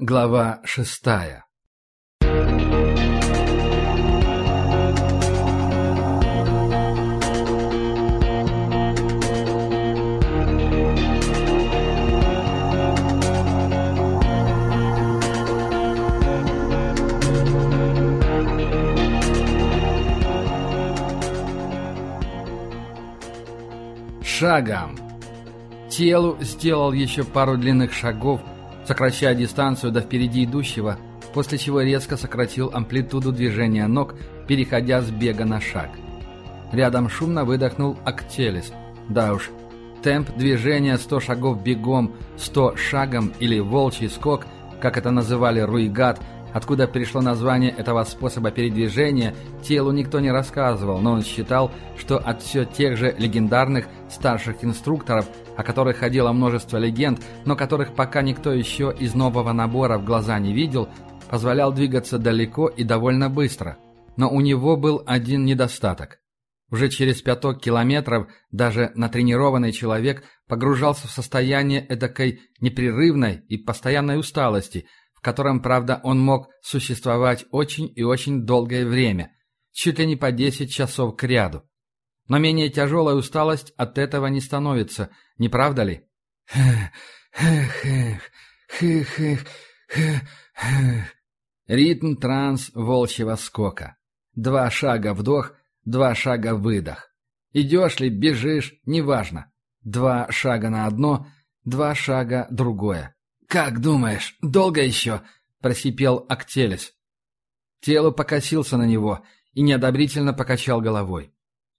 Глава шестая Шагом. Телу сделал еще пару длинных шагов, сокращая дистанцию до впереди идущего, после чего резко сократил амплитуду движения ног, переходя с бега на шаг. Рядом шумно выдохнул Актелис. Да уж, темп движения 100 шагов бегом, 100 шагом или волчий скок, как это называли руигат, откуда пришло название этого способа передвижения, телу никто не рассказывал, но он считал, что от все тех же легендарных старших инструкторов – о которых ходило множество легенд, но которых пока никто еще из нового набора в глаза не видел, позволял двигаться далеко и довольно быстро. Но у него был один недостаток. Уже через пяток километров даже натренированный человек погружался в состояние эдакой непрерывной и постоянной усталости, котором, правда, он мог существовать очень и очень долгое время, чуть ли не по 10 часов к ряду. Но менее тяжелая усталость от этого не становится, не правда ли? Ритм транс волчьего скока. Два шага вдох, два шага выдох. Идешь ли, бежишь, неважно. Два шага на одно, два шага другое. «Как думаешь, долго еще?» – просипел Актелес. Тело покосился на него и неодобрительно покачал головой.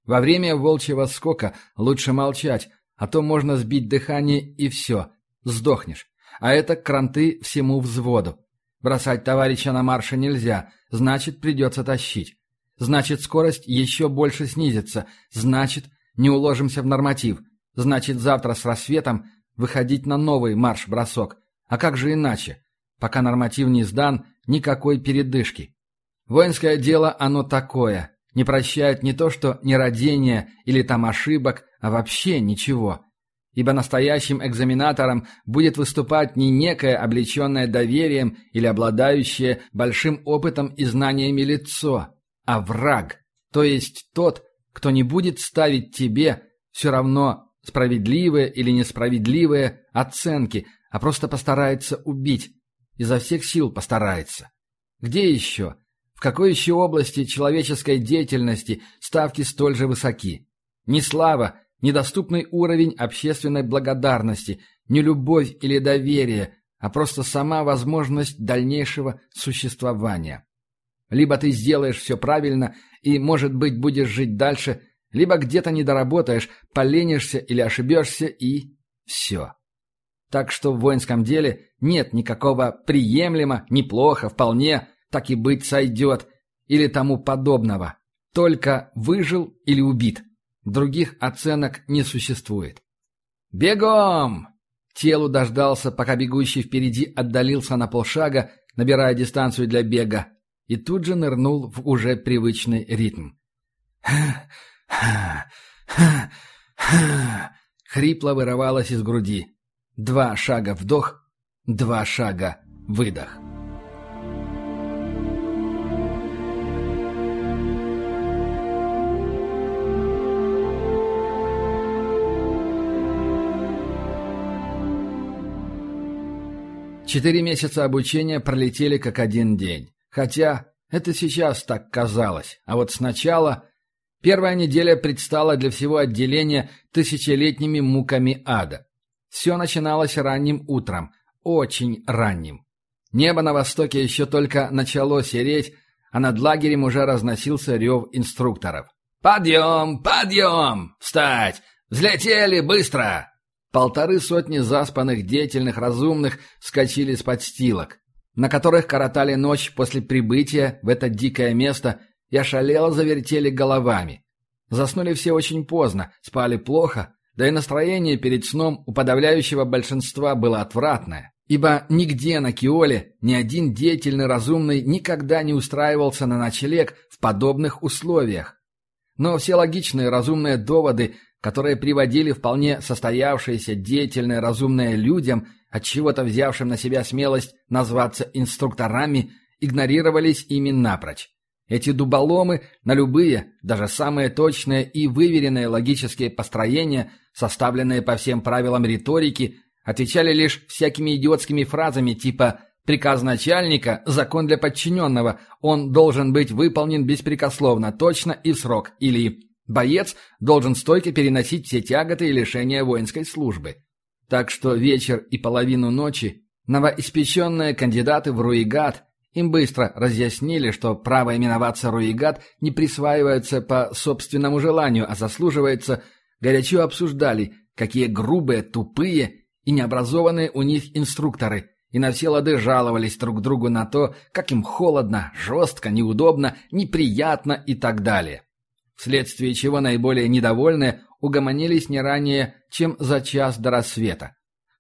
Во время волчьего скока лучше молчать, а то можно сбить дыхание и все, сдохнешь. А это кранты всему взводу. Бросать товарища на марше нельзя, значит, придется тащить. Значит, скорость еще больше снизится, значит, не уложимся в норматив. Значит, завтра с рассветом выходить на новый марш-бросок. А как же иначе? Пока норматив не сдан, никакой передышки. Воинское дело оно такое, не прощает не то что нерадения или там ошибок, а вообще ничего. Ибо настоящим экзаменатором будет выступать не некое облеченное доверием или обладающее большим опытом и знаниями лицо, а враг, то есть тот, кто не будет ставить тебе все равно справедливые или несправедливые оценки, а просто постарается убить, изо всех сил постарается. Где еще? В какой еще области человеческой деятельности ставки столь же высоки? Ни слава, ни доступный уровень общественной благодарности, ни любовь или доверие, а просто сама возможность дальнейшего существования. Либо ты сделаешь все правильно и, может быть, будешь жить дальше, либо где-то не доработаешь, поленишься или ошибешься и все. Так что в воинском деле нет никакого приемлемо, неплохо, вполне, так и быть сойдет, или тому подобного. Только выжил или убит. Других оценок не существует. «Бегом!» Телу дождался, пока бегущий впереди отдалился на полшага, набирая дистанцию для бега, и тут же нырнул в уже привычный ритм. Хрипло вырывалось из груди. Два шага вдох, два шага выдох. Четыре месяца обучения пролетели как один день. Хотя это сейчас так казалось. А вот сначала... Первая неделя предстала для всего отделения тысячелетними муками ада. Все начиналось ранним утром, очень ранним. Небо на востоке еще только начало сереть, а над лагерем уже разносился рев инструкторов. «Подъем! Подъем! Встать! Взлетели! Быстро!» Полторы сотни заспанных, деятельных, разумных скачили с подстилок, на которых коротали ночь после прибытия в это дикое место и ошалело завертели головами. Заснули все очень поздно, спали плохо, да и настроение перед сном у подавляющего большинства было отвратное. Ибо нигде на Киоле ни один деятельный разумный никогда не устраивался на ночлег в подобных условиях. Но все логичные разумные доводы которые приводили вполне состоявшиеся, деятельные, разумные людям, от чего-то взявшим на себя смелость назваться инструкторами, игнорировались ими напрочь. Эти дуболомы на любые, даже самые точные и выверенные логические построения, составленные по всем правилам риторики, отвечали лишь всякими идиотскими фразами типа «приказ начальника – закон для подчиненного, он должен быть выполнен беспрекословно, точно и в срок» или «боец должен стойко переносить все тяготы и лишения воинской службы». Так что вечер и половину ночи новоиспеченные кандидаты в Руигат им быстро разъяснили, что право именоваться Руигат не присваивается по собственному желанию, а заслуживается, горячо обсуждали, какие грубые, тупые и необразованные у них инструкторы, и на все лады жаловались друг другу на то, как им холодно, жестко, неудобно, неприятно и так далее. Вследствие чего наиболее недовольные угомонились не ранее, чем за час до рассвета.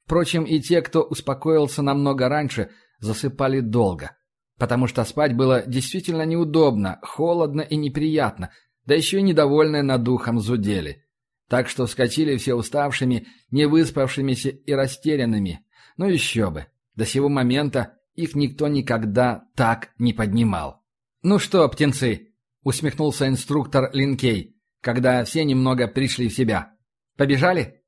Впрочем, и те, кто успокоился намного раньше, засыпали долго потому что спать было действительно неудобно, холодно и неприятно, да еще и недовольные над духом зудели. Так что вскочили все уставшими, невыспавшимися и растерянными. Ну еще бы, до сего момента их никто никогда так не поднимал. «Ну что, птенцы?» — усмехнулся инструктор Линкей, когда все немного пришли в себя. «Побежали?»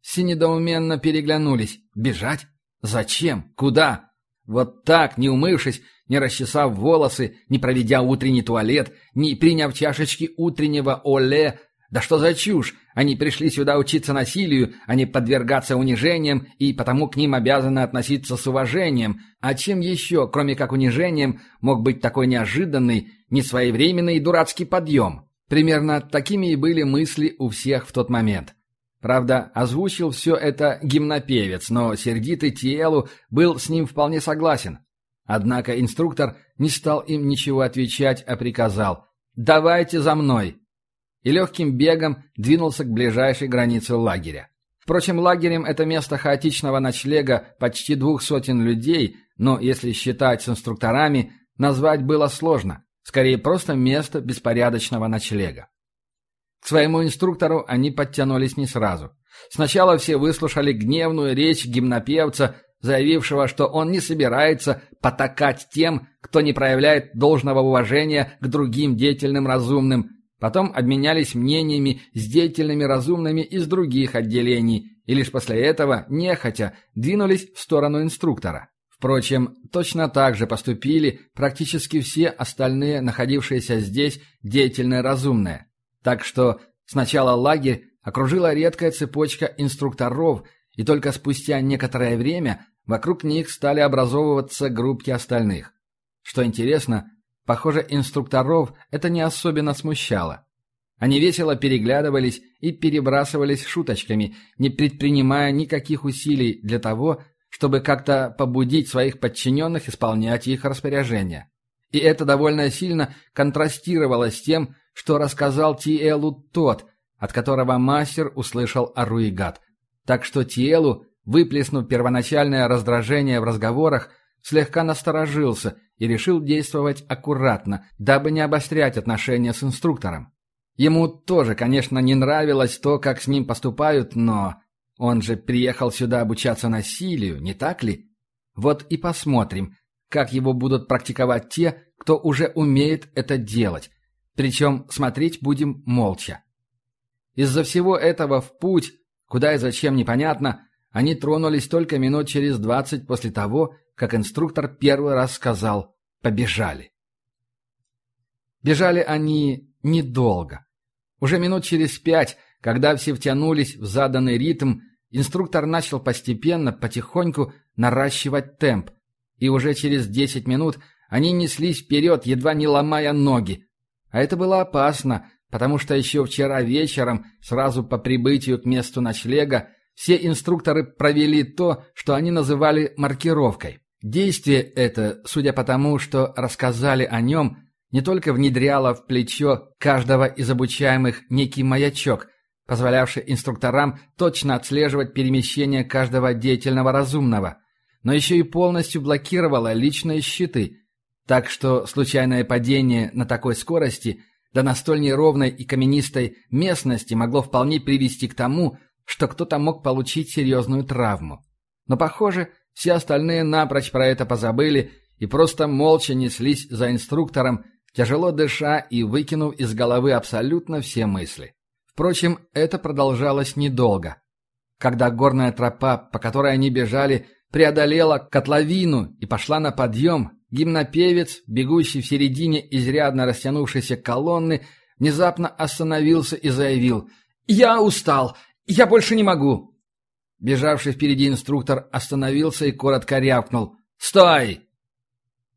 Все недоуменно переглянулись. «Бежать? Зачем? Куда?» Вот так, не умывшись, не расчесав волосы, не проведя утренний туалет, не приняв чашечки утреннего оле, да что за чушь? Они пришли сюда учиться насилию, а не подвергаться унижениям, и потому к ним обязаны относиться с уважением. А чем еще, кроме как унижением, мог быть такой неожиданный, несвоевременный и дурацкий подъем? Примерно такими и были мысли у всех в тот момент. Правда, озвучил все это гимнопевец, но сердитый Тиэлу был с ним вполне согласен. Однако инструктор не стал им ничего отвечать, а приказал «Давайте за мной!» И легким бегом двинулся к ближайшей границе лагеря. Впрочем, лагерем это место хаотичного ночлега почти двух сотен людей, но, если считать с инструкторами, назвать было сложно. Скорее, просто место беспорядочного ночлега. К своему инструктору они подтянулись не сразу. Сначала все выслушали гневную речь гимнопевца, заявившего, что он не собирается потакать тем, кто не проявляет должного уважения к другим деятельным разумным. Потом обменялись мнениями с деятельными разумными из других отделений, и лишь после этого, нехотя, двинулись в сторону инструктора. Впрочем, точно так же поступили практически все остальные находившиеся здесь деятельные разумные. Так что сначала лагерь окружила редкая цепочка инструкторов, и только спустя некоторое время вокруг них стали образовываться группки остальных. Что интересно, похоже, инструкторов это не особенно смущало. Они весело переглядывались и перебрасывались шуточками, не предпринимая никаких усилий для того, чтобы как-то побудить своих подчиненных исполнять их распоряжения. И это довольно сильно контрастировало с тем, что рассказал Тиэлу тот, от которого мастер услышал о Руигат. Так что Тиэлу, выплеснув первоначальное раздражение в разговорах, слегка насторожился и решил действовать аккуратно, дабы не обострять отношения с инструктором. Ему тоже, конечно, не нравилось то, как с ним поступают, но он же приехал сюда обучаться насилию, не так ли? Вот и посмотрим, как его будут практиковать те, кто уже умеет это делать, причем смотреть будем молча. Из-за всего этого в путь, куда и зачем непонятно, они тронулись только минут через двадцать после того, как инструктор первый раз сказал «побежали». Бежали они недолго. Уже минут через пять, когда все втянулись в заданный ритм, инструктор начал постепенно, потихоньку наращивать темп, и уже через десять минут они неслись вперед, едва не ломая ноги, а это было опасно, потому что еще вчера вечером, сразу по прибытию к месту ночлега, все инструкторы провели то, что они называли маркировкой. Действие это, судя по тому, что рассказали о нем, не только внедряло в плечо каждого из обучаемых некий маячок, позволявший инструкторам точно отслеживать перемещение каждого деятельного разумного, но еще и полностью блокировало личные щиты – так что случайное падение на такой скорости да на столь неровной и каменистой местности могло вполне привести к тому, что кто-то мог получить серьезную травму. Но, похоже, все остальные напрочь про это позабыли и просто молча неслись за инструктором, тяжело дыша и выкинув из головы абсолютно все мысли. Впрочем, это продолжалось недолго. Когда горная тропа, по которой они бежали, преодолела котловину и пошла на подъем, гимнопевец, бегущий в середине изрядно растянувшейся колонны, внезапно остановился и заявил «Я устал! Я больше не могу!» Бежавший впереди инструктор остановился и коротко рявкнул «Стой!»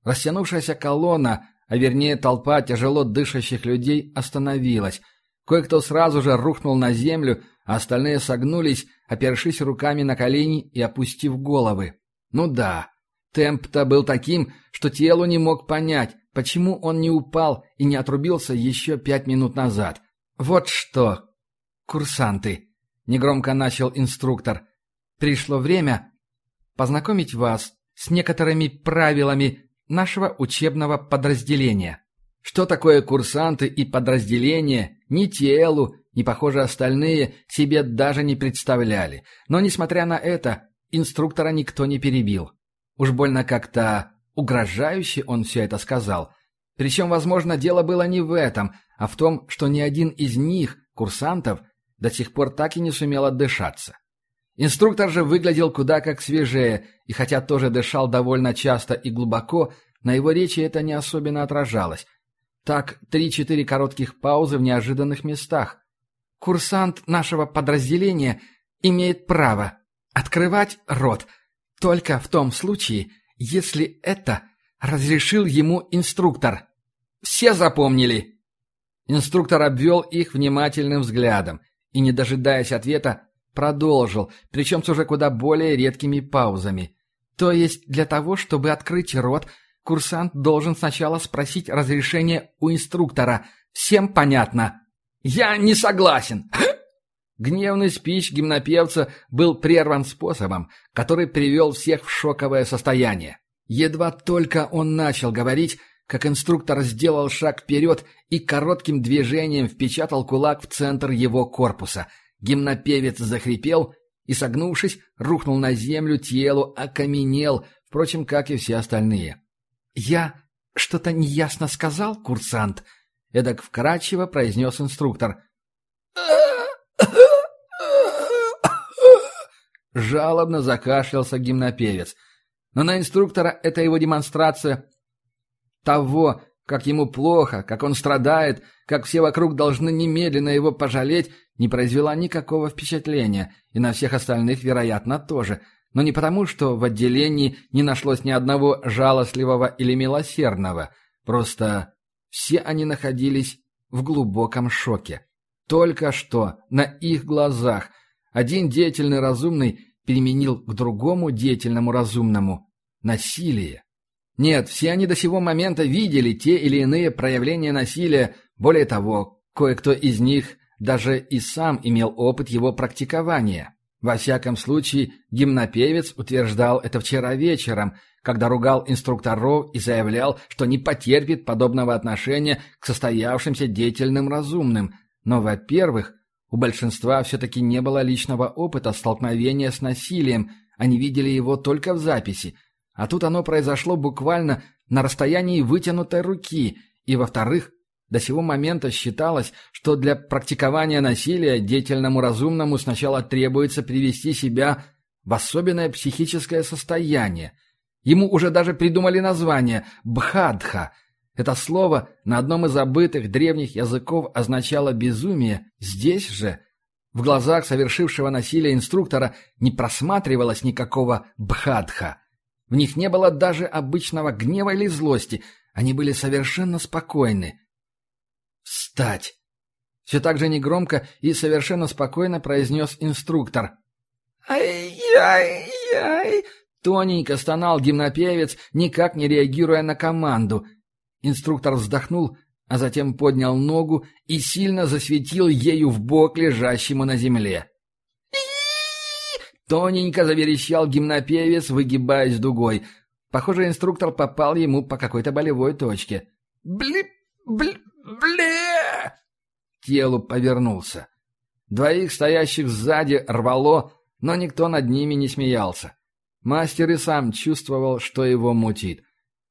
Растянувшаяся колонна, а вернее толпа тяжело дышащих людей остановилась. Кое-кто сразу же рухнул на землю, а остальные согнулись, опершись руками на колени и опустив головы. Ну да, темп-то был таким, что телу не мог понять, почему он не упал и не отрубился еще пять минут назад. Вот что, курсанты, негромко начал инструктор, пришло время познакомить вас с некоторыми правилами нашего учебного подразделения. Что такое курсанты и подразделения, ни телу, ни, похоже, остальные себе даже не представляли. Но, несмотря на это, инструктора никто не перебил. Уж больно как-то угрожающе он все это сказал. Причем, возможно, дело было не в этом, а в том, что ни один из них, курсантов, до сих пор так и не сумел отдышаться. Инструктор же выглядел куда как свежее, и хотя тоже дышал довольно часто и глубоко, на его речи это не особенно отражалось. Так, три-четыре коротких паузы в неожиданных местах. Курсант нашего подразделения имеет право открывать рот только в том случае, если это разрешил ему инструктор. Все запомнили? Инструктор обвел их внимательным взглядом и, не дожидаясь ответа, Продолжил, причем с уже куда более редкими паузами. То есть для того, чтобы открыть рот, курсант должен сначала спросить разрешение у инструктора. Всем понятно? «Я не согласен!» Гневный спич гимнопевца был прерван способом, который привел всех в шоковое состояние. Едва только он начал говорить, как инструктор сделал шаг вперед и коротким движением впечатал кулак в центр его корпуса – Гимнопевец захрипел и, согнувшись, рухнул на землю, телу окаменел, впрочем, как и все остальные. «Я что-то неясно сказал, курсант?» — эдак вкрадчиво произнес инструктор. Жалобно закашлялся гимнопевец. Но на инструктора эта его демонстрация того, как ему плохо, как он страдает, как все вокруг должны немедленно его пожалеть, не произвела никакого впечатления, и на всех остальных, вероятно, тоже. Но не потому, что в отделении не нашлось ни одного жалостливого или милосердного. Просто все они находились в глубоком шоке. Только что на их глазах один деятельный разумный переменил к другому деятельному разумному насилие. Нет, все они до сего момента видели те или иные проявления насилия, более того, кое-кто из них даже и сам имел опыт его практикования. Во всяком случае, гимнопевец утверждал это вчера вечером, когда ругал инструкторов и заявлял, что не потерпит подобного отношения к состоявшимся деятельным разумным. Но, во-первых, у большинства все-таки не было личного опыта столкновения с насилием, они видели его только в записи, а тут оно произошло буквально на расстоянии вытянутой руки, и, во-вторых, до сего момента считалось, что для практикования насилия деятельному разумному сначала требуется привести себя в особенное психическое состояние. Ему уже даже придумали название «бхадха». Это слово на одном из забытых древних языков означало «безумие». Здесь же, в глазах совершившего насилие инструктора, не просматривалось никакого «бхадха». В них не было даже обычного гнева или злости, они были совершенно спокойны. «Встать!» Все так же негромко и совершенно спокойно произнес инструктор. «Ай-яй-яй!» Тоненько стонал гимнопевец, никак не реагируя на команду. Инструктор вздохнул, а затем поднял ногу и сильно засветил ею в бок лежащему на земле. Тоненько заверещал гимнопевец, выгибаясь дугой. Похоже, инструктор попал ему по какой-то болевой точке. «Блип! Блип! Бле!» телу повернулся. Двоих стоящих сзади рвало, но никто над ними не смеялся. Мастер и сам чувствовал, что его мутит.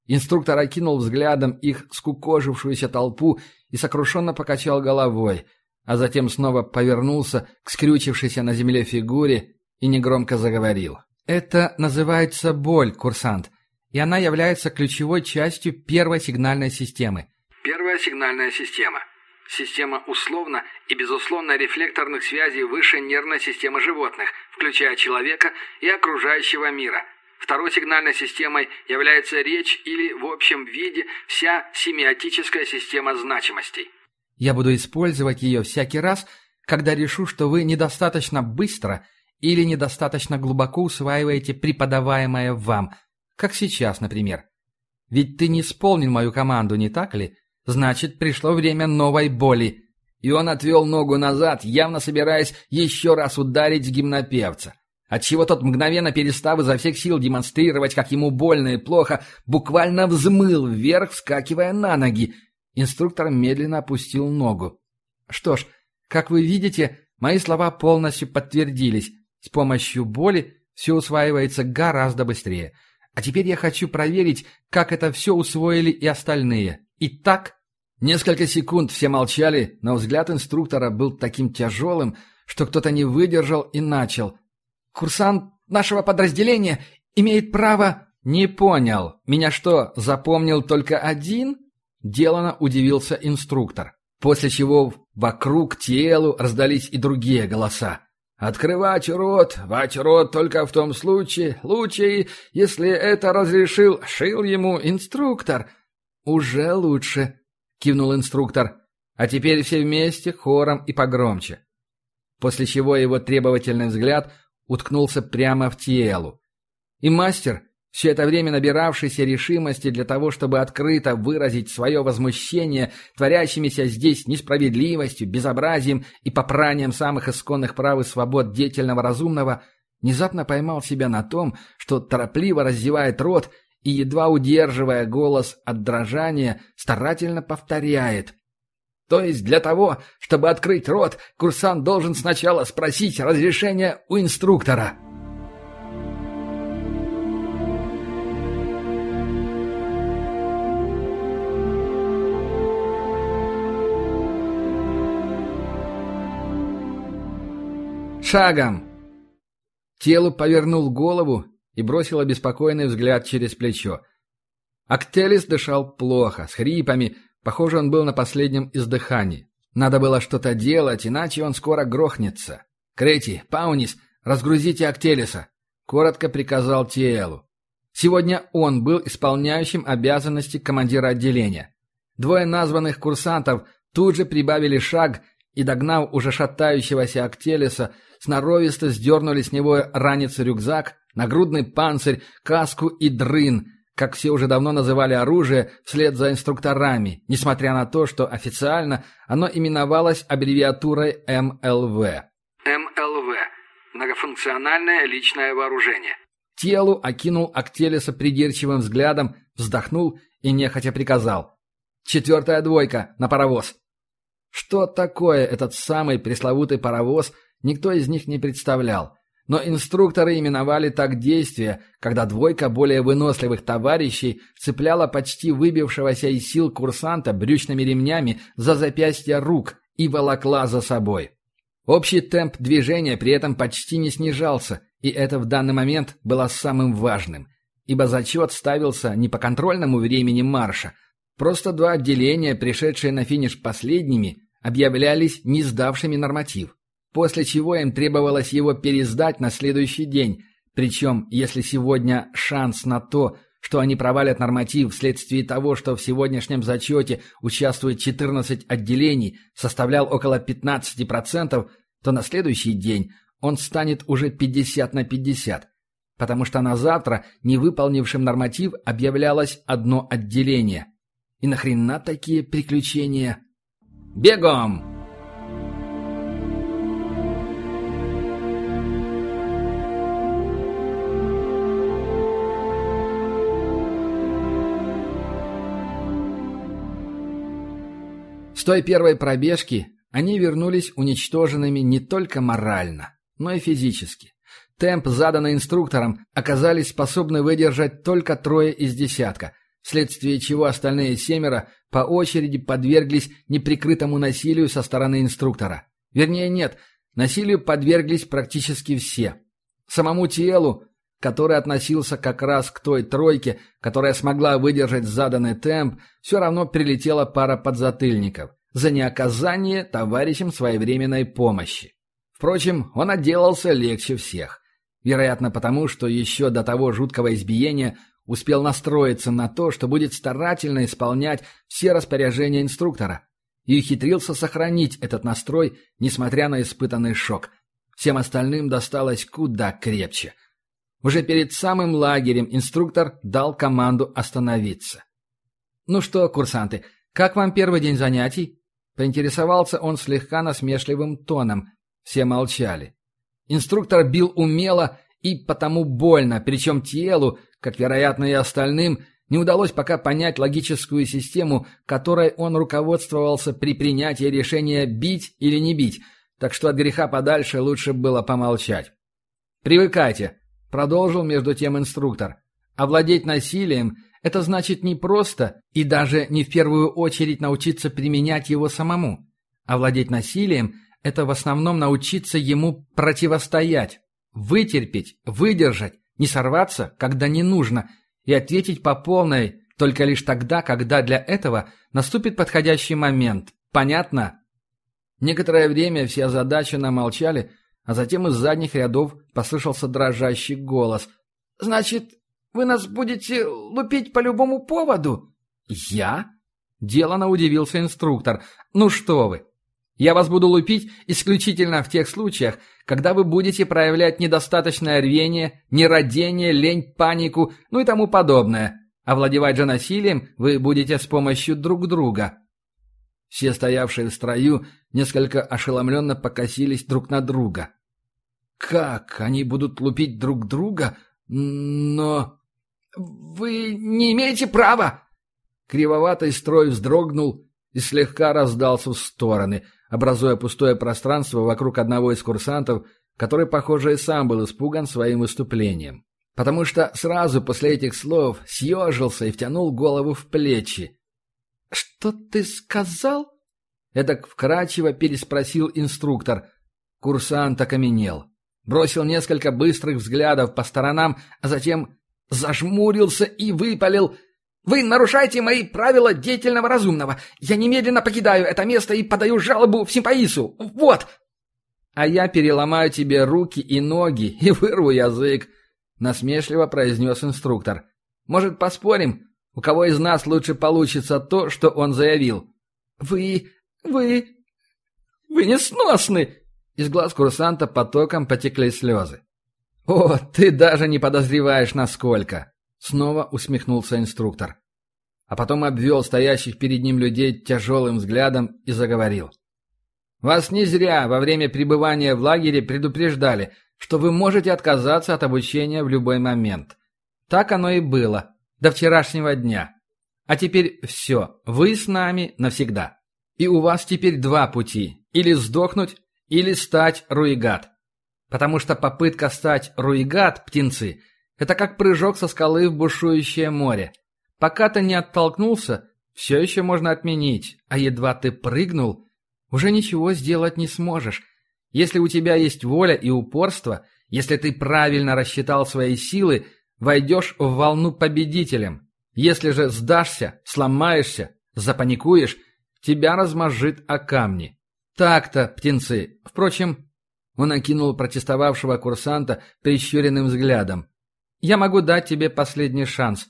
Инструктор окинул взглядом их скукожившуюся толпу и сокрушенно покачал головой, а затем снова повернулся к скрючившейся на земле фигуре и негромко заговорил. «Это называется боль, курсант, и она является ключевой частью первой сигнальной системы». Первая сигнальная система. Система условно и безусловно рефлекторных связей высшей нервной системы животных, включая человека и окружающего мира – Второй сигнальной системой является речь или, в общем виде, вся семиотическая система значимостей. Я буду использовать ее всякий раз, когда решу, что вы недостаточно быстро или недостаточно глубоко усваиваете преподаваемое вам, как сейчас, например. Ведь ты не исполнил мою команду, не так ли? Значит, пришло время новой боли. И он отвел ногу назад, явно собираясь еще раз ударить гимнопевца отчего тот, мгновенно перестав изо всех сил демонстрировать, как ему больно и плохо, буквально взмыл вверх, вскакивая на ноги. Инструктор медленно опустил ногу. Что ж, как вы видите, мои слова полностью подтвердились. С помощью боли все усваивается гораздо быстрее. А теперь я хочу проверить, как это все усвоили и остальные. Итак, несколько секунд все молчали, но взгляд инструктора был таким тяжелым, что кто-то не выдержал и начал – Курсант нашего подразделения имеет право...» «Не понял. Меня что, запомнил только один?» Делано удивился инструктор. После чего вокруг телу раздались и другие голоса. «Открывать рот, вать рот только в том случае, лучше, если это разрешил, шил ему инструктор». «Уже лучше», — кивнул инструктор. «А теперь все вместе, хором и погромче». После чего его требовательный взгляд уткнулся прямо в Тиэлу. И мастер, все это время набиравшийся решимости для того, чтобы открыто выразить свое возмущение творящимися здесь несправедливостью, безобразием и попранием самых исконных прав и свобод деятельного разумного, внезапно поймал себя на том, что торопливо раздевает рот и, едва удерживая голос от дрожания, старательно повторяет то есть для того, чтобы открыть рот, курсант должен сначала спросить разрешения у инструктора. Шагом! Телу повернул голову и бросил обеспокоенный взгляд через плечо. Актелис дышал плохо, с хрипами, Похоже, он был на последнем издыхании. Надо было что-то делать, иначе он скоро грохнется. «Крети, Паунис, разгрузите Актелиса!» — коротко приказал Тиэлу. Сегодня он был исполняющим обязанности командира отделения. Двое названных курсантов тут же прибавили шаг и, догнав уже шатающегося Актелиса, сноровисто сдернули с него ранец рюкзак, нагрудный панцирь, каску и дрын, как все уже давно называли оружие, вслед за инструкторами, несмотря на то, что официально оно именовалось аббревиатурой МЛВ. МЛВ – многофункциональное личное вооружение. Телу окинул Актелеса придирчивым взглядом, вздохнул и нехотя приказал. «Четвертая двойка, на паровоз!» Что такое этот самый пресловутый паровоз, никто из них не представлял. Но инструкторы именовали так действия, когда двойка более выносливых товарищей цепляла почти выбившегося из сил курсанта брючными ремнями за запястья рук и волокла за собой. Общий темп движения при этом почти не снижался, и это в данный момент было самым важным, ибо зачет ставился не по контрольному времени марша, просто два отделения, пришедшие на финиш последними, объявлялись не сдавшими норматив после чего им требовалось его пересдать на следующий день. Причем, если сегодня шанс на то, что они провалят норматив вследствие того, что в сегодняшнем зачете участвует 14 отделений, составлял около 15%, то на следующий день он станет уже 50 на 50. Потому что на завтра невыполнившим норматив объявлялось одно отделение. И нахрена такие приключения? «Бегом!» С той первой пробежки Они вернулись уничтоженными не только морально, но и физически. Темп, заданный инструктором, оказались способны выдержать только трое из десятка, вследствие чего остальные семеро по очереди подверглись неприкрытому насилию со стороны инструктора. Вернее, нет, насилию подверглись практически все. Самому телу, который относился как раз к той тройке, которая смогла выдержать заданный темп, все равно прилетела пара подзатыльников за неоказание товарищам своевременной помощи. Впрочем, он отделался легче всех. Вероятно, потому что еще до того жуткого избиения успел настроиться на то, что будет старательно исполнять все распоряжения инструктора, и ухитрился сохранить этот настрой, несмотря на испытанный шок. Всем остальным досталось куда крепче. Уже перед самым лагерем инструктор дал команду остановиться. «Ну что, курсанты, как вам первый день занятий?» Поинтересовался он слегка насмешливым тоном. Все молчали. Инструктор бил умело и потому больно, причем телу, как, вероятно, и остальным, не удалось пока понять логическую систему, которой он руководствовался при принятии решения бить или не бить, так что от греха подальше лучше было помолчать. «Привыкайте», — продолжил между тем инструктор. «Овладеть насилием — это значит не просто и даже не в первую очередь научиться применять его самому. Овладеть насилием это в основном научиться ему противостоять, вытерпеть, выдержать, не сорваться, когда не нужно, и ответить по полной только лишь тогда, когда для этого наступит подходящий момент. Понятно? Некоторое время все озадаченно молчали, а затем из задних рядов послышался дрожащий голос. «Значит, вы нас будете лупить по любому поводу?» «Я?» — делано удивился инструктор. «Ну что вы, я вас буду лупить исключительно в тех случаях, когда вы будете проявлять недостаточное рвение, нерадение, лень, панику, ну и тому подобное. Овладевать же насилием вы будете с помощью друг друга. Все стоявшие в строю несколько ошеломленно покосились друг на друга. Как они будут лупить друг друга? Но... «Вы не имеете права!» Кривоватый строй вздрогнул и слегка раздался в стороны – образуя пустое пространство вокруг одного из курсантов, который, похоже, и сам был испуган своим выступлением. Потому что сразу после этих слов съежился и втянул голову в плечи. «Что ты сказал?» Эдак вкрадчиво переспросил инструктор. Курсант окаменел. Бросил несколько быстрых взглядов по сторонам, а затем зажмурился и выпалил вы нарушаете мои правила деятельного разумного. Я немедленно покидаю это место и подаю жалобу в Симпаису. Вот!» «А я переломаю тебе руки и ноги и вырву язык», — насмешливо произнес инструктор. «Может, поспорим, у кого из нас лучше получится то, что он заявил?» «Вы... вы... вы несносны!» Из глаз курсанта потоком потекли слезы. «О, ты даже не подозреваешь, насколько!» Снова усмехнулся инструктор. А потом обвел стоящих перед ним людей тяжелым взглядом и заговорил. «Вас не зря во время пребывания в лагере предупреждали, что вы можете отказаться от обучения в любой момент. Так оно и было, до вчерашнего дня. А теперь все, вы с нами навсегда. И у вас теперь два пути – или сдохнуть, или стать руигат. Потому что попытка стать руигат, птенцы – это как прыжок со скалы в бушующее море. Пока ты не оттолкнулся, все еще можно отменить, а едва ты прыгнул, уже ничего сделать не сможешь. Если у тебя есть воля и упорство, если ты правильно рассчитал свои силы, войдешь в волну победителем. Если же сдашься, сломаешься, запаникуешь, тебя размажит о камни. Так-то, птенцы. Впрочем, он окинул протестовавшего курсанта прищуренным взглядом. Я могу дать тебе последний шанс.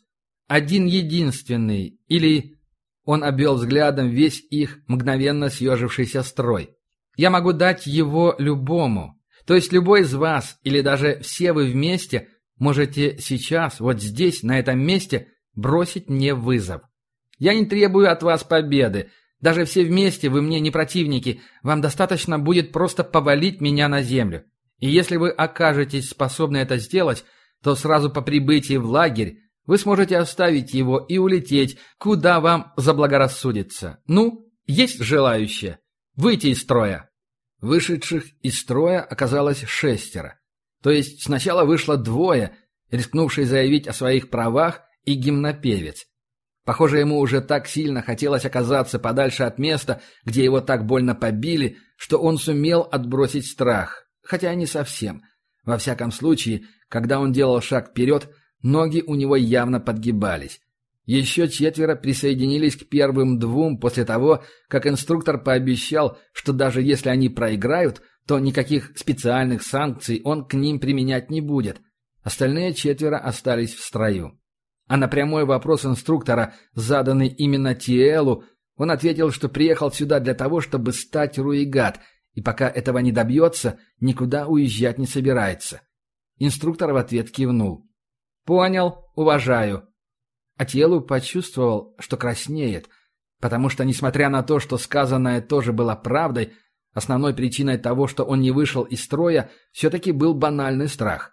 Один единственный. Или...» Он обвел взглядом весь их мгновенно съежившийся строй. «Я могу дать его любому. То есть любой из вас, или даже все вы вместе, можете сейчас, вот здесь, на этом месте, бросить мне вызов. Я не требую от вас победы. Даже все вместе вы мне не противники. Вам достаточно будет просто повалить меня на землю. И если вы окажетесь способны это сделать, то сразу по прибытии в лагерь вы сможете оставить его и улететь, куда вам заблагорассудится. Ну, есть желающие? Выйти из строя!» Вышедших из строя оказалось шестеро. То есть сначала вышло двое, рискнувшие заявить о своих правах, и гимнопевец. Похоже, ему уже так сильно хотелось оказаться подальше от места, где его так больно побили, что он сумел отбросить страх. Хотя не совсем. Во всяком случае, когда он делал шаг вперед, ноги у него явно подгибались. Еще четверо присоединились к первым двум после того, как инструктор пообещал, что даже если они проиграют, то никаких специальных санкций он к ним применять не будет. Остальные четверо остались в строю. А на прямой вопрос инструктора, заданный именно Тиэлу, он ответил, что приехал сюда для того, чтобы стать руигат, и пока этого не добьется, никуда уезжать не собирается. Инструктор в ответ кивнул. «Понял, уважаю». А Тиэлу почувствовал, что краснеет, потому что, несмотря на то, что сказанное тоже было правдой, основной причиной того, что он не вышел из строя, все-таки был банальный страх.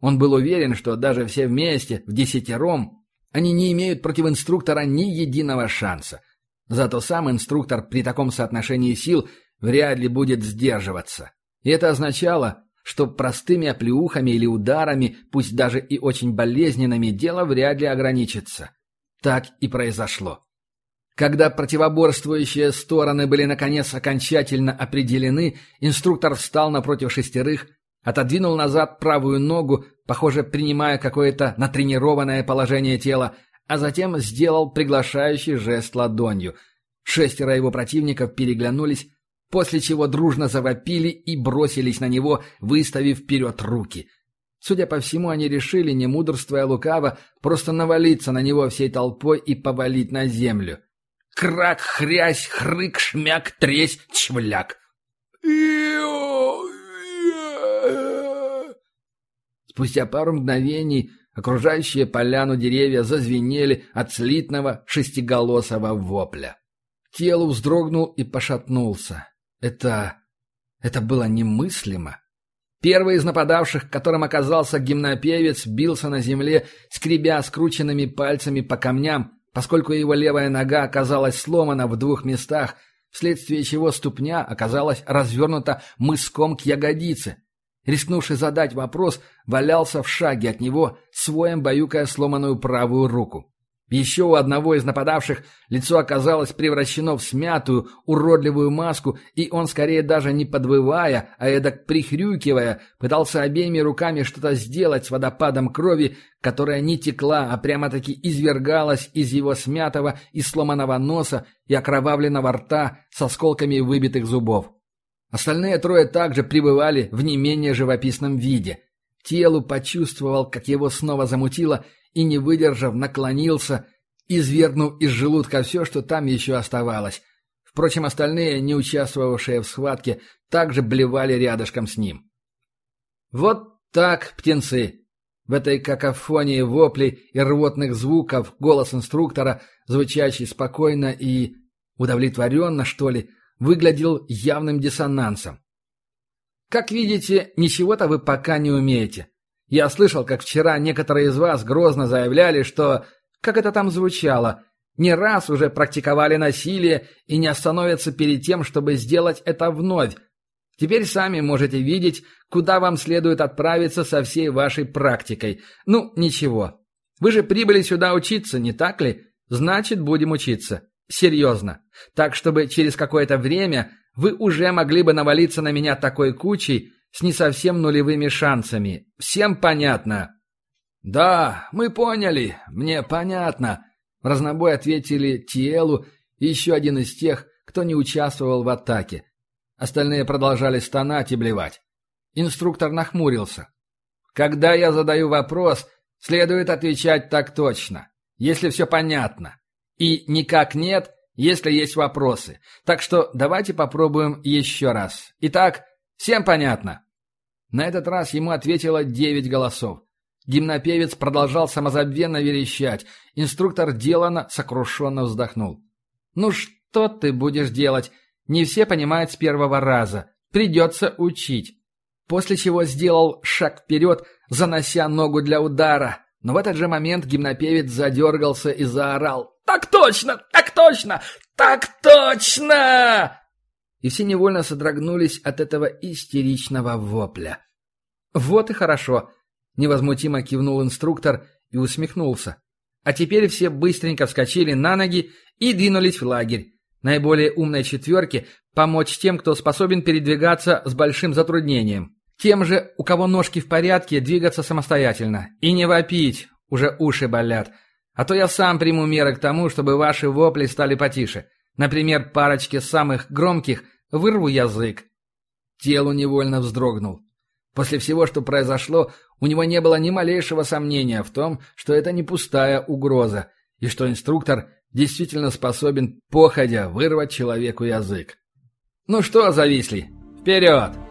Он был уверен, что даже все вместе, в десятером, они не имеют против инструктора ни единого шанса. Зато сам инструктор при таком соотношении сил вряд ли будет сдерживаться. И это означало, что простыми оплеухами или ударами, пусть даже и очень болезненными, дело вряд ли ограничится. Так и произошло. Когда противоборствующие стороны были наконец окончательно определены, инструктор встал напротив шестерых, отодвинул назад правую ногу, похоже, принимая какое-то натренированное положение тела, а затем сделал приглашающий жест ладонью. Шестеро его противников переглянулись, после чего дружно завопили и бросились на него, выставив вперед руки. Судя по всему, они решили, не мудрствуя лукаво, просто навалиться на него всей толпой и повалить на землю. Крак, хрясь, хрык, шмяк, тресь, чвляк. Спустя пару мгновений окружающие поляну деревья зазвенели от слитного шестиголосого вопля. Телу вздрогнул и пошатнулся. Это... это было немыслимо. Первый из нападавших, которым оказался гимнопевец, бился на земле, скребя скрученными пальцами по камням, поскольку его левая нога оказалась сломана в двух местах, вследствие чего ступня оказалась развернута мыском к ягодице, рискнувший задать вопрос, валялся в шаге от него, своем баюкая сломанную правую руку. Еще у одного из нападавших лицо оказалось превращено в смятую, уродливую маску, и он, скорее даже не подвывая, а эдак прихрюкивая, пытался обеими руками что-то сделать с водопадом крови, которая не текла, а прямо-таки извергалась из его смятого и сломанного носа и окровавленного рта с осколками выбитых зубов. Остальные трое также пребывали в не менее живописном виде. Телу почувствовал, как его снова замутило, и, не выдержав, наклонился, извергнув из желудка все, что там еще оставалось. Впрочем, остальные, не участвовавшие в схватке, также блевали рядышком с ним. «Вот так, птенцы!» В этой какофонии воплей и рвотных звуков голос инструктора, звучащий спокойно и удовлетворенно, что ли, выглядел явным диссонансом. Как видите, ничего-то вы пока не умеете. Я слышал, как вчера некоторые из вас грозно заявляли, что, как это там звучало, не раз уже практиковали насилие и не остановятся перед тем, чтобы сделать это вновь. Теперь сами можете видеть, куда вам следует отправиться со всей вашей практикой. Ну, ничего. Вы же прибыли сюда учиться, не так ли? Значит, будем учиться. Серьезно. Так, чтобы через какое-то время вы уже могли бы навалиться на меня такой кучей с не совсем нулевыми шансами. Всем понятно?» «Да, мы поняли. Мне понятно», — в разнобой ответили Тиэлу и еще один из тех, кто не участвовал в атаке. Остальные продолжали стонать и блевать. Инструктор нахмурился. «Когда я задаю вопрос, следует отвечать так точно, если все понятно. И никак нет, если есть вопросы. Так что давайте попробуем еще раз. Итак, всем понятно?» На этот раз ему ответило девять голосов. Гимнопевец продолжал самозабвенно верещать. Инструктор делано сокрушенно вздохнул. «Ну что ты будешь делать? Не все понимают с первого раза. Придется учить». После чего сделал шаг вперед, занося ногу для удара. Но в этот же момент гимнопевец задергался и заорал. «Так точно! Так точно! Так точно!» И все невольно содрогнулись от этого истеричного вопля. «Вот и хорошо», — невозмутимо кивнул инструктор и усмехнулся. А теперь все быстренько вскочили на ноги и двинулись в лагерь. Наиболее умной четверке помочь тем, кто способен передвигаться с большим затруднением. Тем же, у кого ножки в порядке, двигаться самостоятельно. И не вопить, уже уши болят. А то я сам приму меры к тому, чтобы ваши вопли стали потише. Например, парочке самых громких вырву язык. Телу невольно вздрогнул. После всего, что произошло, у него не было ни малейшего сомнения в том, что это не пустая угроза, и что инструктор действительно способен, походя, вырвать человеку язык. «Ну что, зависли? Вперед!»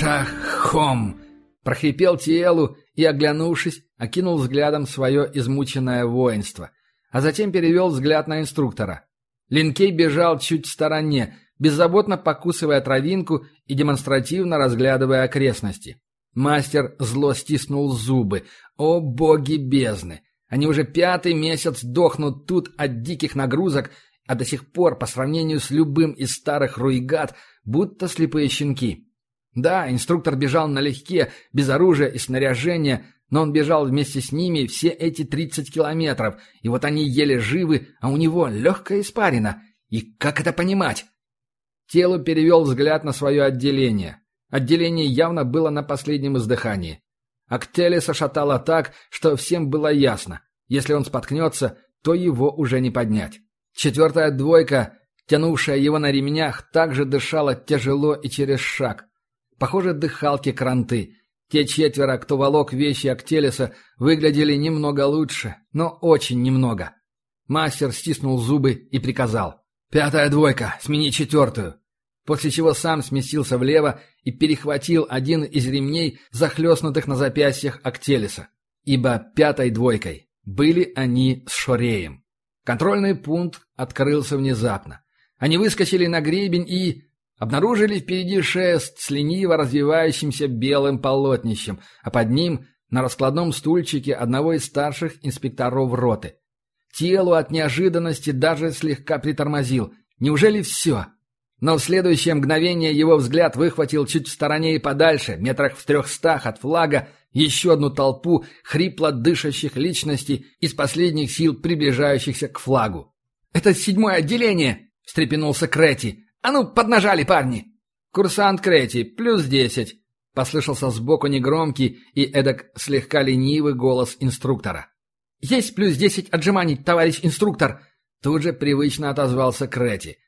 «Шах-хом!» — прохрипел Тиэлу и, оглянувшись, окинул взглядом свое измученное воинство, а затем перевел взгляд на инструктора. Линкей бежал чуть в стороне, беззаботно покусывая травинку и демонстративно разглядывая окрестности. Мастер зло стиснул зубы. О, боги бездны! Они уже пятый месяц дохнут тут от диких нагрузок, а до сих пор, по сравнению с любым из старых руигат, будто слепые щенки. Да, инструктор бежал налегке, без оружия и снаряжения, но он бежал вместе с ними все эти 30 километров, и вот они еле живы, а у него легкая испарина. И как это понимать? Тело перевел взгляд на свое отделение. Отделение явно было на последнем издыхании. Актелиса шатало так, что всем было ясно. Если он споткнется, то его уже не поднять. Четвертая двойка, тянувшая его на ремнях, также дышала тяжело и через шаг. Похоже, дыхалки кранты. Те четверо, кто волок вещи Актелеса, выглядели немного лучше, но очень немного. Мастер стиснул зубы и приказал. «Пятая двойка, смени четвертую!» После чего сам сместился влево и перехватил один из ремней, захлестнутых на запястьях Актелеса. Ибо пятой двойкой были они с Шореем. Контрольный пункт открылся внезапно. Они выскочили на гребень и... Обнаружили впереди шест с лениво развивающимся белым полотнищем, а под ним на раскладном стульчике одного из старших инспекторов роты. Телу от неожиданности даже слегка притормозил. Неужели все? Но в следующее мгновение его взгляд выхватил чуть в стороне и подальше, метрах в трехстах от флага, еще одну толпу хрипло дышащих личностей из последних сил, приближающихся к флагу. «Это седьмое отделение!» — встрепенулся Крэти. «А ну, поднажали, парни!» «Курсант Крети, плюс десять!» — послышался сбоку негромкий и эдак слегка ленивый голос инструктора. «Есть плюс десять отжиманий, товарищ инструктор!» Тут же привычно отозвался Крети.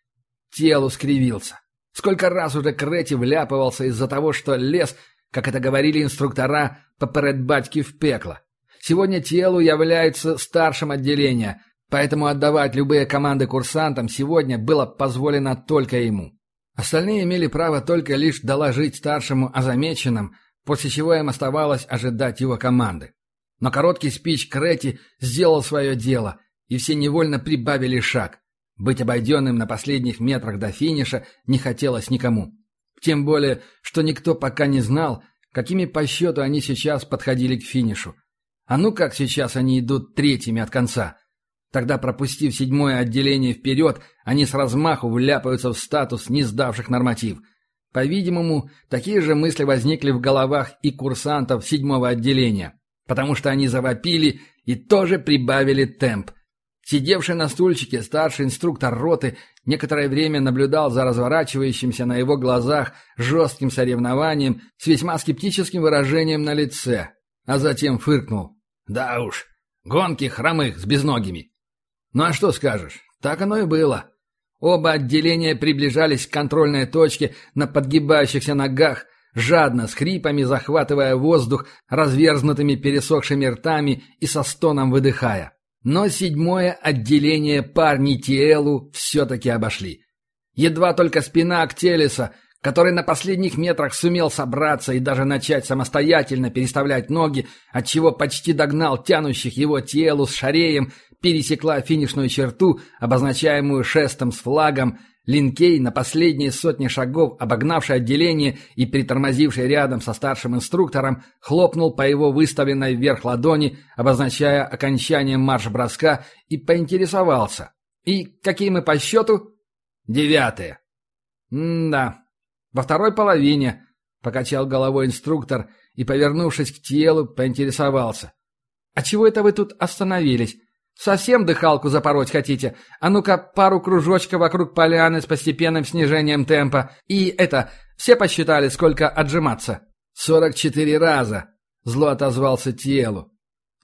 Телу скривился. Сколько раз уже Крети вляпывался из-за того, что лез, как это говорили инструктора, поперед батьки в пекло. Сегодня телу является старшим отделения, Поэтому отдавать любые команды курсантам сегодня было позволено только ему. Остальные имели право только лишь доложить старшему о замеченном, после чего им оставалось ожидать его команды. Но короткий спич Крэти сделал свое дело, и все невольно прибавили шаг. Быть обойденным на последних метрах до финиша не хотелось никому. Тем более, что никто пока не знал, какими по счету они сейчас подходили к финишу. А ну как сейчас они идут третьими от конца – Тогда, пропустив седьмое отделение вперед, они с размаху вляпаются в статус не сдавших норматив. По-видимому, такие же мысли возникли в головах и курсантов седьмого отделения, потому что они завопили и тоже прибавили темп. Сидевший на стульчике старший инструктор роты некоторое время наблюдал за разворачивающимся на его глазах жестким соревнованием с весьма скептическим выражением на лице, а затем фыркнул. «Да уж, гонки хромых с безногими. Ну а что скажешь? Так оно и было. Оба отделения приближались к контрольной точке на подгибающихся ногах, жадно, с хрипами захватывая воздух, разверзнутыми пересохшими ртами и со стоном выдыхая. Но седьмое отделение парни Тиэлу все-таки обошли. Едва только спина Актелиса который на последних метрах сумел собраться и даже начать самостоятельно переставлять ноги, отчего почти догнал тянущих его телу с шареем, пересекла финишную черту, обозначаемую шестом с флагом, Линкей, на последние сотни шагов обогнавший отделение и притормозивший рядом со старшим инструктором, хлопнул по его выставленной вверх ладони, обозначая окончание марш-броска, и поинтересовался. «И какие мы по счету?» «Девятые». «М-да, во второй половине», — покачал головой инструктор и, повернувшись к телу, поинтересовался. «А чего это вы тут остановились? Совсем дыхалку запороть хотите? А ну-ка, пару кружочков вокруг поляны с постепенным снижением темпа. И это, все посчитали, сколько отжиматься?» «Сорок четыре раза», — зло отозвался телу.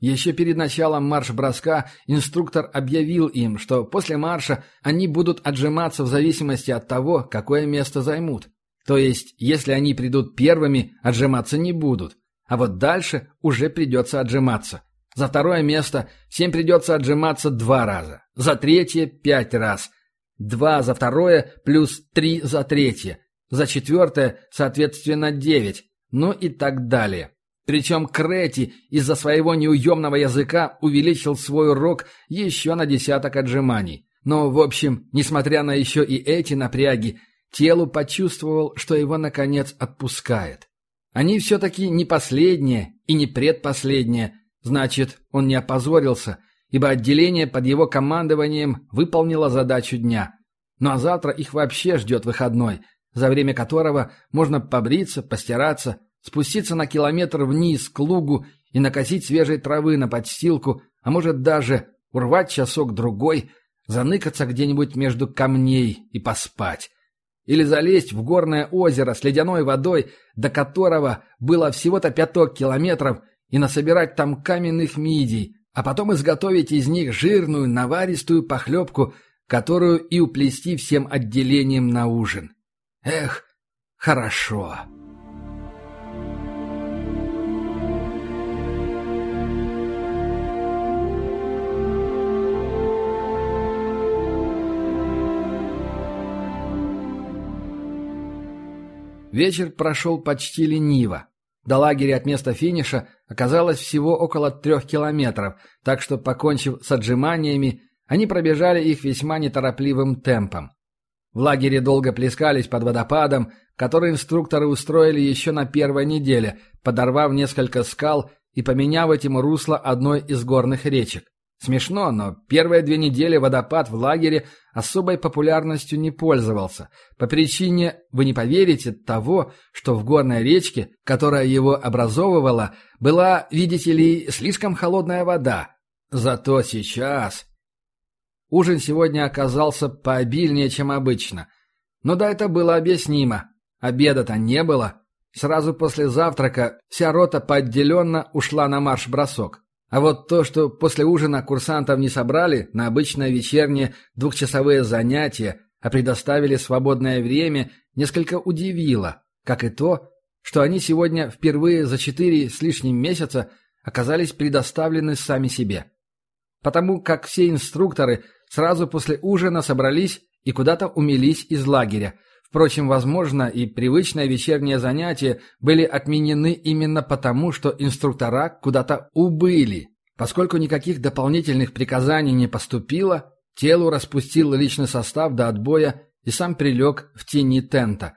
Еще перед началом марш-броска инструктор объявил им, что после марша они будут отжиматься в зависимости от того, какое место займут. То есть, если они придут первыми, отжиматься не будут. А вот дальше уже придется отжиматься. За второе место всем придется отжиматься два раза. За третье – пять раз. Два за второе плюс три за третье. За четвертое, соответственно, девять. Ну и так далее. Причем Крэти из-за своего неуемного языка увеличил свой урок еще на десяток отжиманий. Но, в общем, несмотря на еще и эти напряги, Телу почувствовал, что его, наконец, отпускает. Они все-таки не последние и не предпоследние, значит, он не опозорился, ибо отделение под его командованием выполнило задачу дня. Ну а завтра их вообще ждет выходной, за время которого можно побриться, постираться, спуститься на километр вниз к лугу и накосить свежей травы на подстилку, а может даже урвать часок-другой, заныкаться где-нибудь между камней и поспать. Или залезть в горное озеро с ледяной водой, до которого было всего-то пяток километров, и насобирать там каменных мидий, а потом изготовить из них жирную наваристую похлебку, которую и уплести всем отделением на ужин. Эх, хорошо. Вечер прошел почти лениво. До лагеря от места финиша оказалось всего около трех километров, так что, покончив с отжиманиями, они пробежали их весьма неторопливым темпом. В лагере долго плескались под водопадом, который инструкторы устроили еще на первой неделе, подорвав несколько скал и поменяв этим русло одной из горных речек. Смешно, но первые две недели водопад в лагере особой популярностью не пользовался, по причине, вы не поверите, того, что в горной речке, которая его образовывала, была, видите ли, слишком холодная вода. Зато сейчас... Ужин сегодня оказался пообильнее, чем обычно. Но да, это было объяснимо. Обеда-то не было. Сразу после завтрака вся рота поотделенно ушла на марш-бросок. А вот то, что после ужина курсантов не собрали на обычное вечернее двухчасовые занятия, а предоставили свободное время, несколько удивило, как и то, что они сегодня впервые за четыре с лишним месяца оказались предоставлены сами себе. Потому как все инструкторы сразу после ужина собрались и куда-то умились из лагеря, Впрочем, возможно, и привычные вечерние занятия были отменены именно потому, что инструктора куда-то убыли. Поскольку никаких дополнительных приказаний не поступило, телу распустил личный состав до отбоя и сам прилег в тени тента.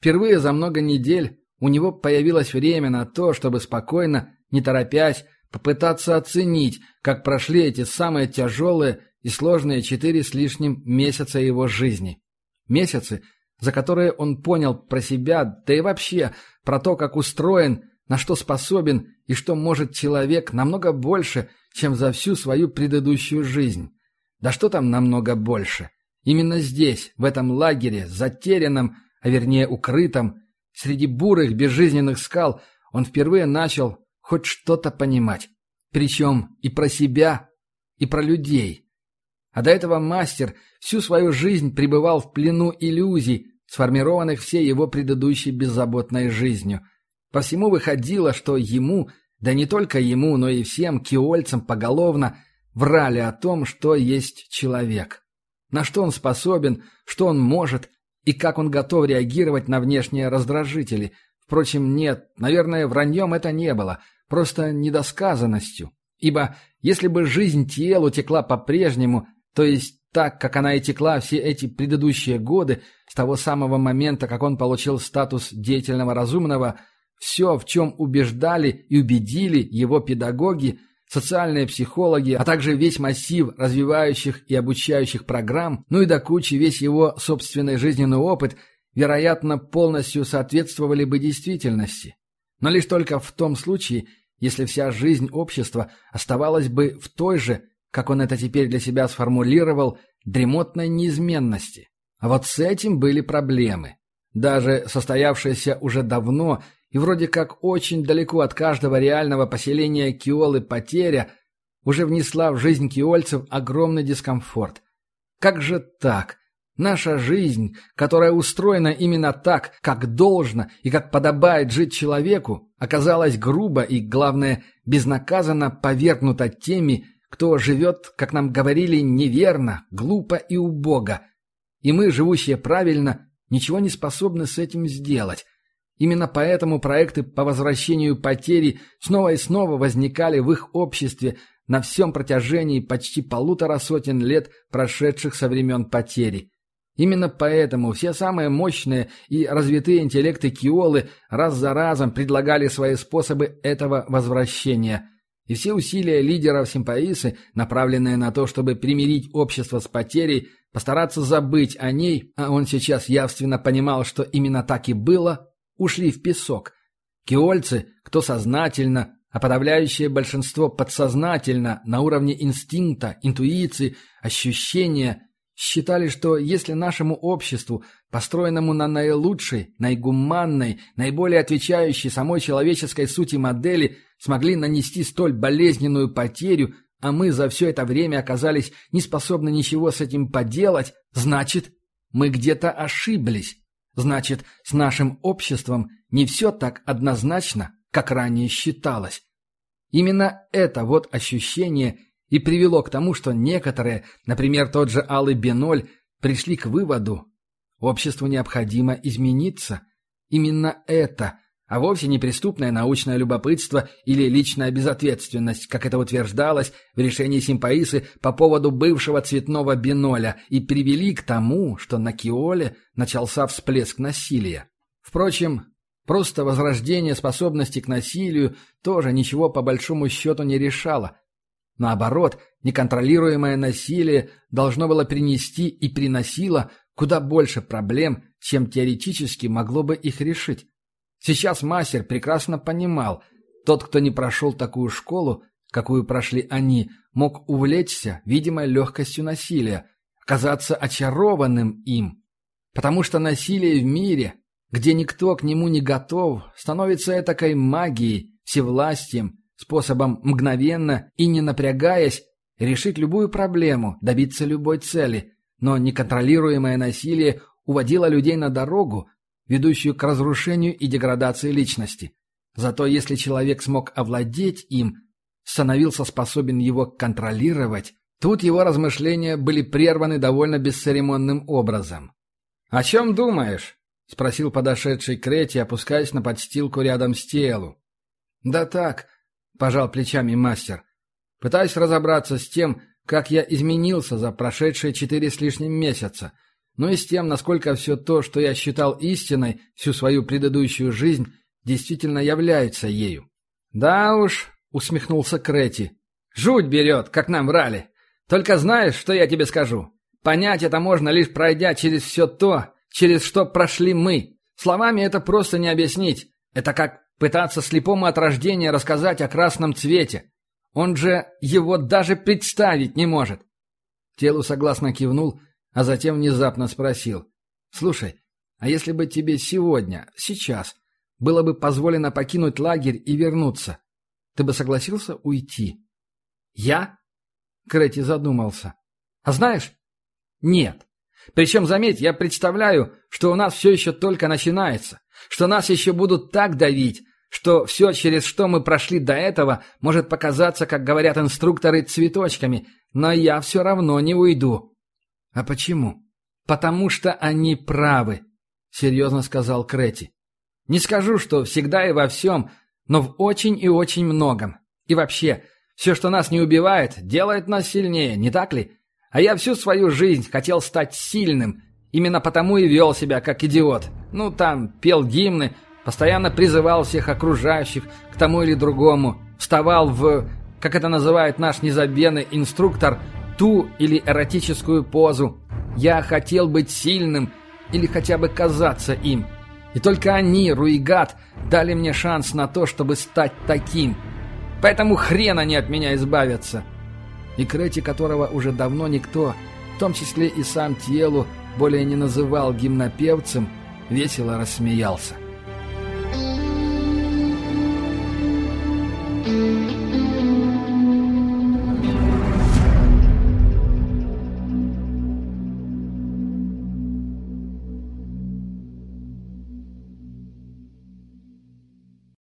Впервые за много недель у него появилось время на то, чтобы спокойно, не торопясь, попытаться оценить, как прошли эти самые тяжелые и сложные четыре с лишним месяца его жизни. Месяцы, за которые он понял про себя, да и вообще про то, как устроен, на что способен и что может человек намного больше, чем за всю свою предыдущую жизнь. Да что там намного больше? Именно здесь, в этом лагере, затерянном, а вернее укрытом, среди бурых безжизненных скал, он впервые начал хоть что-то понимать. Причем и про себя, и про людей. А до этого мастер всю свою жизнь пребывал в плену иллюзий, сформированных всей его предыдущей беззаботной жизнью. По всему выходило, что ему, да не только ему, но и всем киольцам поголовно, врали о том, что есть человек. На что он способен, что он может, и как он готов реагировать на внешние раздражители. Впрочем, нет, наверное, враньем это не было, просто недосказанностью. Ибо если бы жизнь телу текла по-прежнему, то есть так, как она и текла все эти предыдущие годы, с того самого момента, как он получил статус деятельного разумного, все, в чем убеждали и убедили его педагоги, социальные психологи, а также весь массив развивающих и обучающих программ, ну и до кучи весь его собственный жизненный опыт, вероятно, полностью соответствовали бы действительности. Но лишь только в том случае, если вся жизнь общества оставалась бы в той же, как он это теперь для себя сформулировал, дремотной неизменности. А вот с этим были проблемы. Даже состоявшаяся уже давно и вроде как очень далеко от каждого реального поселения Киолы потеря уже внесла в жизнь киольцев огромный дискомфорт. Как же так? Наша жизнь, которая устроена именно так, как должно и как подобает жить человеку, оказалась грубо и, главное, безнаказанно повергнута теми, кто живет, как нам говорили, неверно, глупо и убого. И мы, живущие правильно, ничего не способны с этим сделать. Именно поэтому проекты по возвращению потери снова и снова возникали в их обществе на всем протяжении почти полутора сотен лет, прошедших со времен потери. Именно поэтому все самые мощные и развитые интеллекты Киолы раз за разом предлагали свои способы этого возвращения. И все усилия лидеров Симпаисы, направленные на то, чтобы примирить общество с потерей, постараться забыть о ней, а он сейчас явственно понимал, что именно так и было, ушли в песок. Киольцы, кто сознательно, а подавляющее большинство подсознательно, на уровне инстинкта, интуиции, ощущения, считали, что если нашему обществу, построенному на наилучшей, наигуманной, наиболее отвечающей самой человеческой сути модели, смогли нанести столь болезненную потерю, а мы за все это время оказались не способны ничего с этим поделать, значит, мы где-то ошиблись. Значит, с нашим обществом не все так однозначно, как ранее считалось. Именно это вот ощущение и привело к тому, что некоторые, например, тот же Алый Беноль, пришли к выводу, обществу необходимо измениться. Именно это а вовсе не преступное научное любопытство или личная безответственность, как это утверждалось в решении Симпаисы по поводу бывшего цветного биноля, и привели к тому, что на Киоле начался всплеск насилия. Впрочем, просто возрождение способности к насилию тоже ничего по большому счету не решало. Наоборот, неконтролируемое насилие должно было принести и приносило куда больше проблем, чем теоретически могло бы их решить. Сейчас мастер прекрасно понимал, тот, кто не прошел такую школу, какую прошли они, мог увлечься видимой легкостью насилия, оказаться очарованным им. Потому что насилие в мире, где никто к нему не готов, становится этакой магией, всевластием, способом мгновенно и не напрягаясь решить любую проблему, добиться любой цели, но неконтролируемое насилие уводило людей на дорогу, ведущую к разрушению и деградации личности. Зато если человек смог овладеть им, становился способен его контролировать, тут его размышления были прерваны довольно бесцеремонным образом. «О чем думаешь?» — спросил подошедший Крети, опускаясь на подстилку рядом с телу. «Да так», — пожал плечами мастер, — «пытаюсь разобраться с тем, как я изменился за прошедшие четыре с лишним месяца но и с тем, насколько все то, что я считал истиной всю свою предыдущую жизнь, действительно является ею. «Да уж», — усмехнулся Крэти, — «жуть берет, как нам врали. Только знаешь, что я тебе скажу? Понять это можно лишь пройдя через все то, через что прошли мы. Словами это просто не объяснить. Это как пытаться слепому от рождения рассказать о красном цвете. Он же его даже представить не может». Телу согласно кивнул, — а затем внезапно спросил. «Слушай, а если бы тебе сегодня, сейчас, было бы позволено покинуть лагерь и вернуться, ты бы согласился уйти?» «Я?» — Крэти задумался. «А знаешь?» «Нет. Причем, заметь, я представляю, что у нас все еще только начинается, что нас еще будут так давить, что все, через что мы прошли до этого, может показаться, как говорят инструкторы, цветочками, но я все равно не уйду. «А почему?» «Потому что они правы», — серьезно сказал Крэти. «Не скажу, что всегда и во всем, но в очень и очень многом. И вообще, все, что нас не убивает, делает нас сильнее, не так ли? А я всю свою жизнь хотел стать сильным, именно потому и вел себя как идиот. Ну, там, пел гимны, постоянно призывал всех окружающих к тому или другому, вставал в, как это называет наш незабвенный инструктор, ту или эротическую позу. Я хотел быть сильным или хотя бы казаться им. И только они, Руигат, дали мне шанс на то, чтобы стать таким. Поэтому хрен они от меня избавятся. И Крэти, которого уже давно никто, в том числе и сам Телу, более не называл гимнопевцем, весело рассмеялся.